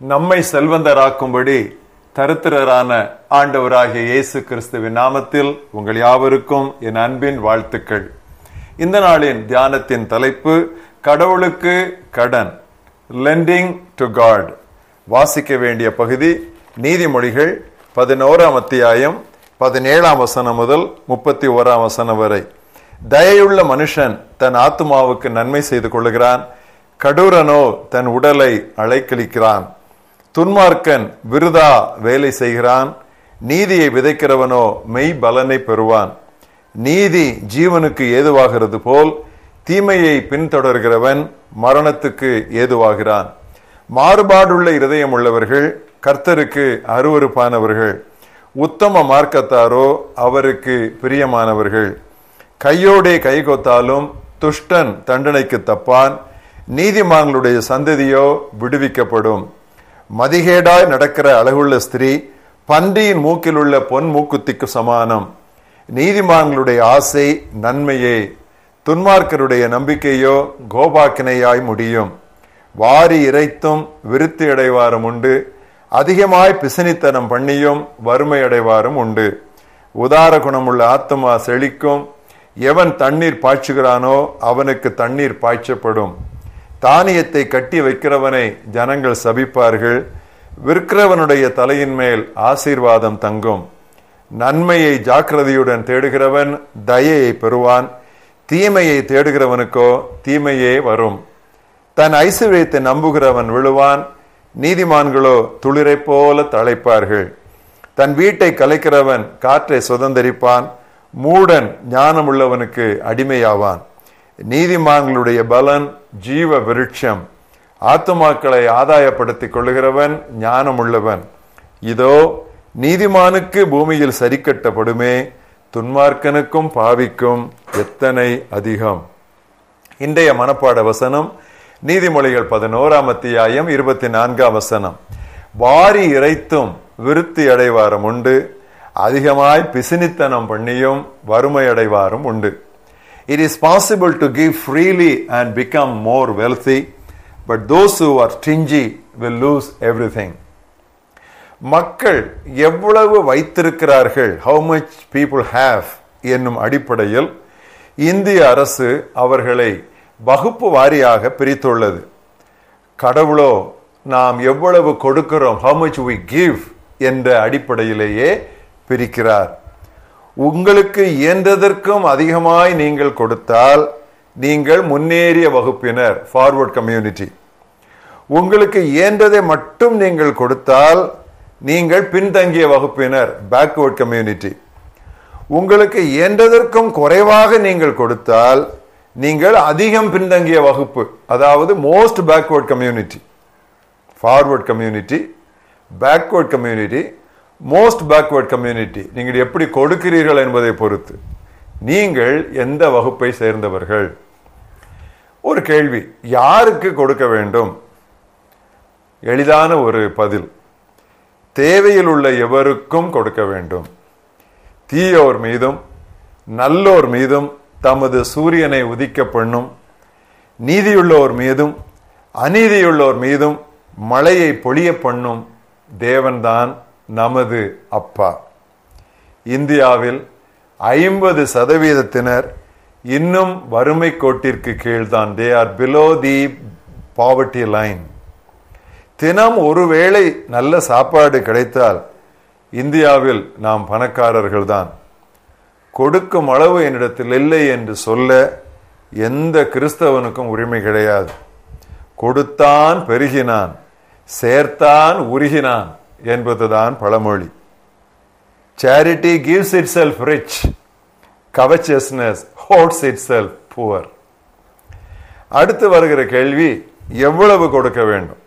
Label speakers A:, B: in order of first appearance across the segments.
A: நம்மை செல்வந்தராக்கும்படி தருத்திரரான ஆண்டவராகிய இயேசு கிறிஸ்துவின் நாமத்தில் உங்கள் யாவருக்கும் என் அன்பின் வாழ்த்துக்கள். இந்த நாளின் தியானத்தின் தலைப்பு கடவுளுக்கு கடன் லெண்டிங் டு காட் வாசிக்க வேண்டிய பகுதி நீதிமொழிகள் பதினோராம் அத்தியாயம் பதினேழாம் வசனம் முதல் முப்பத்தி ஓராம் வசனம் வரை. தயையுள்ள மனுஷன் தன் ஆத்மாவுக்கு நன்மை செய்து கொள்கிறான் கடூரனோ தன் உடலை அலைக்கழிக்கிறான். துன்மார்க்கன் விருதா வேலை செய்கிறான். நீதியை விதைக்கிறவனோ மெய் பலனை பெறுவான். நீதி ஜீவனுக்கு ஏதுவாகிறது போல் தீமையை பின்தொடர்கிறவன் மரணத்துக்கு ஏதுவாகிறான். மாறுபாடுள்ள இருதயம் உள்ளவர்கள் கர்த்தருக்கு அருவருப்பானவர்கள். உத்தம மார்க்கத்தாரோ அவருக்கு பிரியமானவர்கள். கையோடே கைகொத்தாலும் துஷ்டன் தண்டனைக்கு தப்பான். நீதிமான்களுடைய சந்ததியோ விடுவிக்கப்படும். மதிகேடாய் நடக்கிற அழகுள்ள ஸ்திரீ பன்றியின் மூக்கில் உள்ள பொன் மூக்குத்திக்கு சமானம். நீதிமான்களுடைய ஆசை நன்மையே. துன்மார்க்கருடைய நம்பிக்கையோ கோபாக்கினையாய் முடியும். வாரி இறைத்தும் விருத்தி அடைவாரும் உண்டு. அதிகமாய் பிசினித்தனம் பண்ணியும் வறுமை அடைவாரும் உண்டு. உதார குணமுள்ள ஆத்மா செழிக்கும். எவன் தண்ணீர் பாய்ச்சுகிறானோ அவனுக்கு தண்ணீர் பாய்ச்சப்படும். தானியத்தை கட்டி வைக்கிறவனை ஜனங்கள் சபிப்பார்கள். விற்கிறவனுடைய தலையின் மேல் ஆசீர்வாதம் தங்கும். நன்மையை ஜாக்கிரதையுடன் தேடுகிறவன் தயையை பெறுவான். தீமையை தேடுகிறவனுக்கோ தீமையே வரும். தன் ஐஸ்வர்யத்தை நம்புகிறவன் விழுவான். நீதிமான்களோ துளிரை போல தழைப்பார்கள் தன் வீட்டை கலைக்கிறவன் காற்றை சுதந்திரிப்பான். மூடன் ஞானமுள்ளவனுக்கு அடிமையாவான். நீதிமான்களுடைய பலன் ஜீவ விருட்சம். ஆத்துமாக்களை ஆதாயப்படுத்திக் கொள்ளுகிறவன் ஞானமுள்ளவன். இதோ நீதிமானுக்கு பூமியில் சரிக்கட்டப்படுமே துன்மார்க்கனுக்கும் பாவிக்கும் எத்தனை அதிகம். இன்றைய மனப்பாட வசனம் நீதிமொழிகள் பதினோராம் அத்தியாயம் இருபத்தி நான்காம் வசனம். வாரி இறைத்தும் விருத்தி அடைவாரும் உண்டு அதிகமாய் பிசினித்தனம் பண்ணியும் வறுமை அடைவாரும் உண்டு. It is possible to give freely and become more wealthy, but those who are stingy will lose everything. மக்கள் எவ்வளவு வைத்திருக்கிறார்கள் how much people have என்னும் அடிப்படையில் இந்திய அரசு அவர்களை வகுப்பு வாரியாக பிரித்துள்ளது கடவுளோ நாம் எவ்வளவு கொடுக்கிறோம் how much we give என்ற அடிப்படையிலேயே பிரிக்கிறார் உங்களுக்கு இயன்றதற்கும் அதிகமாய் நீங்கள் கொடுத்தால் நீங்கள் முன்னேறிய வகுப்பினர் ஃபார்வர்ட் கம்யூனிட்டி உங்களுக்கு இயன்றதை மட்டும் நீங்கள் கொடுத்தால் நீங்கள் பின்தங்கிய வகுப்பினர் பேக்வர்ட் கம்யூனிட்டி உங்களுக்கு இயன்றதற்கும் குறைவாக நீங்கள் கொடுத்தால் நீங்கள் அதிகம் பின்தங்கிய வகுப்பு அதாவது most backward community forward community backward community most backward community நீங்கள் எப்படி கொடுக்கிறீர்கள் என்பதை பொறுத்து நீங்கள் எந்த வகுப்பை சேர்ந்தவர்கள்? ஒரு கேள்வி யாருக்கு கொடுக்க வேண்டும்? எளிதான ஒரு பதில் தேவையில் உள்ள எவருக்கும் கொடுக்க வேண்டும்? தீயோர் மீதும் நல்லோர் மீதும் தமது சூரியனை உதிக்க பண்ணும் நீதியுள்ளோர் மீதும் அநீதியுள்ளோர் மீதும் மழையை பொழிய பண்ணும் தேவன்தான் நமது அப்பா. இந்தியாவில் ஐம்பது சதவீதத்தினர் இன்னும் வறுமை கோட்டிற்கு கீழ்தான். They are below the poverty line தினம் ஒருவேளை நல்ல சாப்பாடு கிடைத்தால் இந்தியாவில் நாம் பணக்காரர்கள் தான் கொடுக்கும் அளவு என்னிடத்தில் இல்லை என்று சொல்ல எந்த கிறிஸ்தவனுக்கும் உரிமை கிடையாது. கொடுத்தான் பெருகினான் சேர்த்தான் உருகினான். என்பதுதான் பழமொழி. Charity gives itself rich covetousness holds itself poor அடுத்து வருகிற கேள்வி எவ்வளவு கொடுக்க வேண்டும்?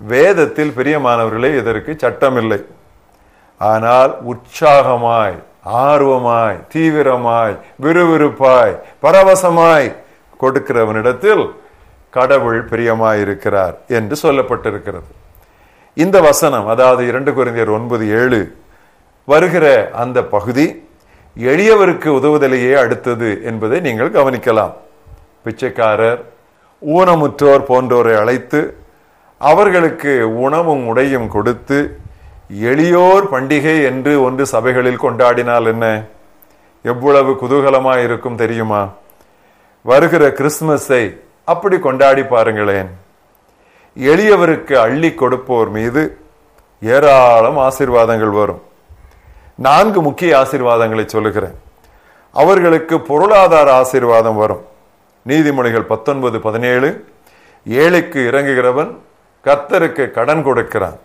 A: வேதத்தில் பிரியமானவர்களே இதற்கு சட்டமில்லை. ஆனால் உற்சாகமாய் ஆர்வமாய் தீவிரமாய் விறுவிறுப்பாய் பரவசமாய் கொடுக்கிறவனிடத்தில் கடவுள் பிரியமாயிருக்கிறார் என்று சொல்லப்பட்டிருக்கிறது. இந்த வசனம் அதாவது இரண்டு குறைந்தர் ஒன்பது ஏழு வருகிற அந்த பகுதி எளியவருக்கு உதவுதலையே அடுத்தது என்பதை நீங்கள் கவனிக்கலாம். பிச்சைக்காரர் ஊனமுற்றோர் போன்றோரை அழைத்து அவர்களுக்கு உணவும் உடையும் கொடுத்து எளியோர் பண்டிகை என்று ஒன்று சபைகளில் கொண்டாடினால் என்ன? எவ்வளவு குதூகலமாக இருக்கும் தெரியுமா? வருகிற கிறிஸ்துமஸை அப்படி கொண்டாடி பாருங்களேன். எளியவருக்கு அள்ளி கொடுப்போர் மீது ஏராளம் ஆசீர்வாதங்கள் வரும். நான்கு முக்கிய ஆசீர்வாதங்களை சொல்லுகிறேன். அவர்களுக்கு பொருளாதார ஆசீர்வாதம் வரும். நீதிமொழிகள் பத்தொன்பது பதினேழு ஏழைக்கு இறங்குகிறவன் கர்த்தருக்கு கடன் கொடுக்கிறான்.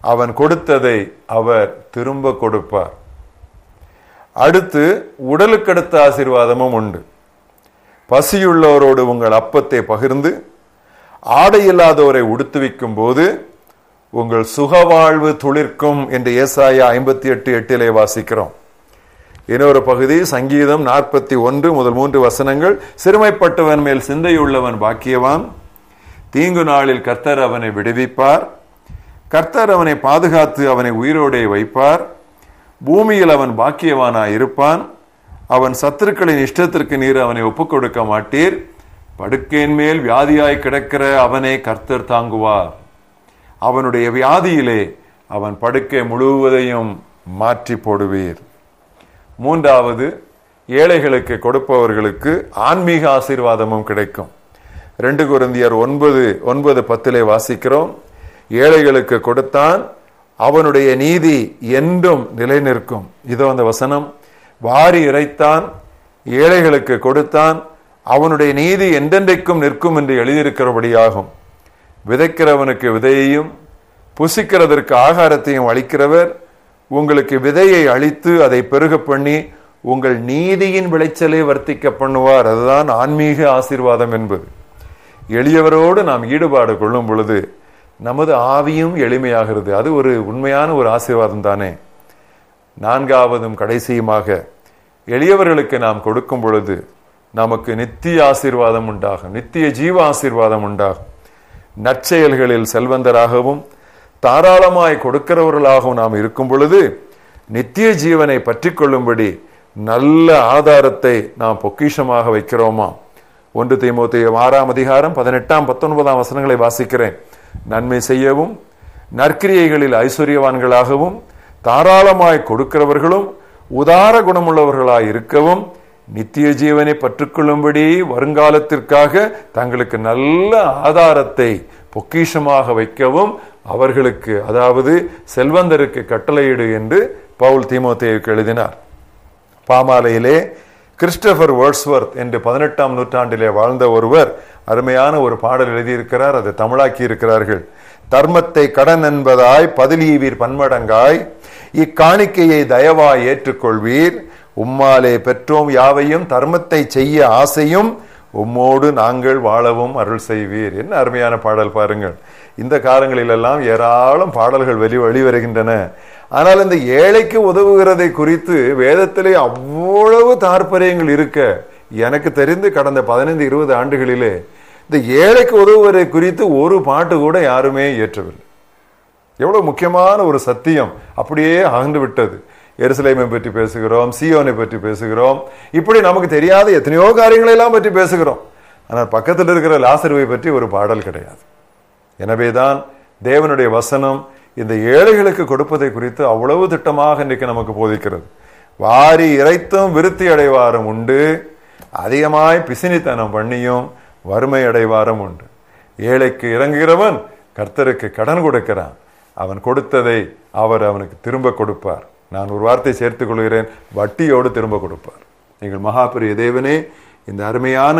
A: அவன் கொடுத்ததை அவர் திரும்ப கொடுப்பார். அடுத்து உடலுக்கடுத்த ஆசீர்வாதமும் உண்டு. பசியுள்ளவரோடு உங்கள் அப்பத்தை பகிர்ந்து ஆடை இல்லாதவரை உடுத்துவிக்கும் போது உங்கள் சுகவாழ்வு துளிர்க்கும் என்று ஏசாயா ஐம்பத்தி எட்டு எட்டிலே வாசிக்கிறோம். இன்னொரு பகுதி சங்கீதம் நாற்பத்தி ஒன்று முதல் மூன்று வசனங்கள் சிறுமைப்பட்டவன் மேல் சிந்தையுள்ளவன் பாக்கியவான். தீங்கு நாளில் கர்த்தர் அவனை விடுவிப்பார். கர்த்தர் அவனை பாதுகாத்து அவனை உயிரோடே வைப்பார். பூமியில் அவன் பாக்கியவானாய் இருப்பான் அவன் சத்துருக்களின் இஷ்டத்திற்கு நீர் அவனை ஒப்புக் கொடுக்க மாட்டீர். படுக்கையின் மேல் வியாதியாய் கிடக்கிற அவனை கர்த்தர் தாங்குவார். அவனுடைய வியாதியிலே அவன் படுக்கை முழுவதையும் மாற்றி போடுவீர். மூன்றாவது ஏழைகளுக்கு கொடுப்பவர்களுக்கு ஆன்மீக ஆசீர்வாதமும் கிடைக்கும். ரெண்டு குருந்தியர் ஒன்பது ஒன்பது பத்திலே வாசிக்கிறோம். ஏழைகளுக்கு கொடுத்தான் அவனுடைய நீதி என்றும் நிலை நிற்கும் இதோ அந்த வசனம். வாரி இறைத்தான் ஏழைகளுக்கு கொடுத்தான் அவனுடைய நீதி என்றென்றைக்கும் நிற்கும் என்று எழுதியிருக்கிறபடியாகும். விதைக்கிறவனுக்கு விதையையும் புசிக்கிறதற்கு ஆகாரத்தையும் அளிக்கிறவர் உங்களுக்கு விதையை அளித்து அதை பெருக பண்ணி உங்கள் நீதியின் விளைச்சலை வர்த்திக்க பண்ணுவார். அதுதான் ஆன்மீக ஆசீர்வாதம் என்பது. எளியவரோடு நாம் ஈடுபாடு கொள்ளும் பொழுது நமது ஆவியும் எளிமையாகிறது அது ஒரு உண்மையான ஒரு ஆசீர்வாதம் தானே. நான்காவதும் கடைசியுமாக எளியவர்களுக்கு நாம் கொடுக்கும் பொழுது நமக்கு நித்திய ஆசீர்வாதம் உண்டாகும். நித்திய ஜீவ ஆசீர்வாதம் உண்டாகும். நற்செயல்களில் செல்வந்தராகவும் தாராளமாய் கொடுக்கிறவர்களாகவும் நாம் இருக்கும் பொழுது நித்திய ஜீவனை பற்றி கொள்ளும்படி நல்ல ஆதாரத்தை நாம் பொக்கிஷமாக வைக்கிறோமா? ஒன்று தீமோத்தேயு ஆறாம் அதிகாரம் பதினெட்டாம் பத்தொன்பதாம் வசனங்களை வாசிக்கிறேன். நன்மை செய்யவும் நற்கிரியைகளில் ஐஸ்வர்யவான்களாகவும் தாராளமாய் கொடுக்கிறவர்களும் உதார குணமுள்ளவர்களாய் இருக்கவும் நித்திய ஜீவனை பற்றுக்கொள்ளும்படி வருங்காலத்திற்காக தங்களுக்கு நல்ல ஆதாரத்தை பொக்கிஷமாக வைக்கவும் அவர்களுக்கு அதாவது செல்வந்தருக்கு கட்டளையிடு என்று பவுல் தீமோத்தேயுக்கு எழுதினார். பாமாலையிலே கிறிஸ்டபர் வேர்ட்ஸ்வர்த் என்று பதினெட்டாம் நூற்றாண்டிலே வாழ்ந்த ஒருவர் அருமையான ஒரு பாடல் எழுதியிருக்கிறார். அதை தமிழாக்கி இருக்கிறார்கள் தர்மத்தை கடன் என்பதாய் பதிலீவீர் பன்மடங்காய் இக்காணிக்கையை தயவாய் ஏற்றுக்கொள்வீர். உம்மாலே பெற்றோம் யாவையும் தர்மத்தை செய்ய ஆசையும் உம்மோடு நாங்கள் வாழவும் அருள் செய்வீர். என்ன அருமையான பாடல் பாருங்கள். இந்த காலங்களிலெல்லாம் ஏராளம் பாடல்கள் வெளி வெளிவருகின்றன. ஆனால் இந்த ஏழைக்கு உதவுகிறதை குறித்து வேதத்திலே அவ்வளவு தாற்பயங்கள் இருக்க எனக்கு தெரிந்து கடந்த பதினைந்து இருபது ஆண்டுகளிலே இந்த ஏழைக்கு உதவுவதை குறித்து ஒரு பாட்டு கூட யாருமே ஏற்றவில்லை எவ்வளவு முக்கியமான ஒரு சத்தியம் அப்படியே அகன்று விட்டது. எருசலேமை பற்றி பேசுகிறோம் சியோனை பற்றி பேசுகிறோம். இப்படி நமக்கு தெரியாத எத்தனையோ காரியங்களை எல்லாம் பற்றி பேசுகிறோம். ஆனால் பக்கத்தில் இருக்கிற லாசருவை பற்றி ஒரு பாடல் கிடையாது. எனவேதான் தேவனுடைய வசனம் இந்த ஏழைகளுக்கு கொடுப்பதை குறித்து அவ்வளவு திட்டமாக இன்றைக்கு நமக்கு போதிக்கிறது. வாரி இறைத்தும் விருத்தி அடைவாரும் உண்டு. அதிகமாய் பிசினித்தனம் பண்ணியும் வறுமை அடைவாரும் உண்டு. ஏழைக்கு இறங்குகிறவன் கர்த்தருக்கு கடன் கொடுக்கிறான். அவன் கொடுத்ததை அவர் அவனுக்கு திரும்ப கொடுப்பார். நான் ஒரு வார்த்தை சேர்த்துக் கொள்கிறேன். வட்டியோடு திரும்ப கொடுப்பார். நீங்கள் மகாபிரிய தேவனே இந்த அருமையான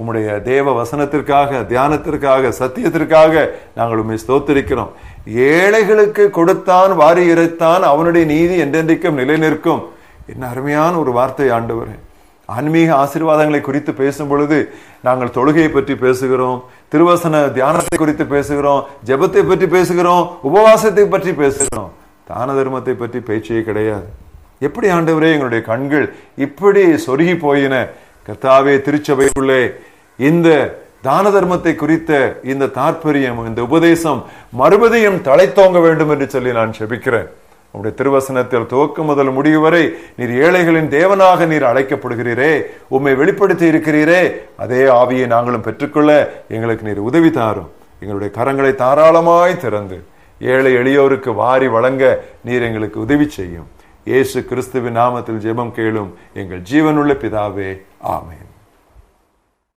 A: உம்முடைய தேவ வசனத்திற்காக தியானத்திற்காக சத்தியத்திற்காக நாங்கள் உண்மை ஸ்தோத்திருக்கிறோம். ஏழைகளுக்கு கொடுத்தான் வாரி இறைத்தான் அவனுடைய நீதி என்றென்றைக்கும் நிலை நிற்கும். என்ன அருமையான ஒரு வார்த்தை ஆண்டவரே. ஆன்மீக ஆசீர்வாதங்களை குறித்து பேசும் பொழுது நாங்கள் தொழுகையை பற்றி பேசுகிறோம் திருவசன தியானத்தை குறித்து பேசுகிறோம் ஜெபத்தை பற்றி பேசுகிறோம் உபவாசத்தை பற்றி பேசுகிறோம். தான தர்மத்தை பற்றி பேச்சே கிடையாது. எப்படி ஆண்டவரே எங்களுடைய கண்கள் இப்படி சொருகி போயின? கர்த்தாவே திருச்சபைக்குள்ளே இந்த தான தர்மத்தை குறித்த இந்த தாற்பயம் இந்த உபதேசம் மறுபடியும் தலைத்தோங்க வேண்டும் என்று சொல்லி நான் செபிக்கிறேன். உங்களுடைய திருவசனத்தில் துவக்கம் முதல் முடிவு வரை நீர் ஏழைகளின் தேவனாக நீர் அழைக்கப்படுகிறீரே உம்மை வெளிப்படுத்தி இருக்கிறீரே அதே ஆவியை நாங்களும் பெற்றுக்கொள்ள எங்களுக்கு நீர் உதவி தாரும். எங்களுடைய கரங்களை தாராளமாய் திறந்து ஏழை எளியோருக்கு வாரி வழங்க நீர் எங்களுக்கு உதவி செய்யும். இயேசு கிறிஸ்துவின் நாமத்தில் ஜெபம் கேளும். எங்கள் ஜீவனுள்ள பிதாவே ஆமேன்.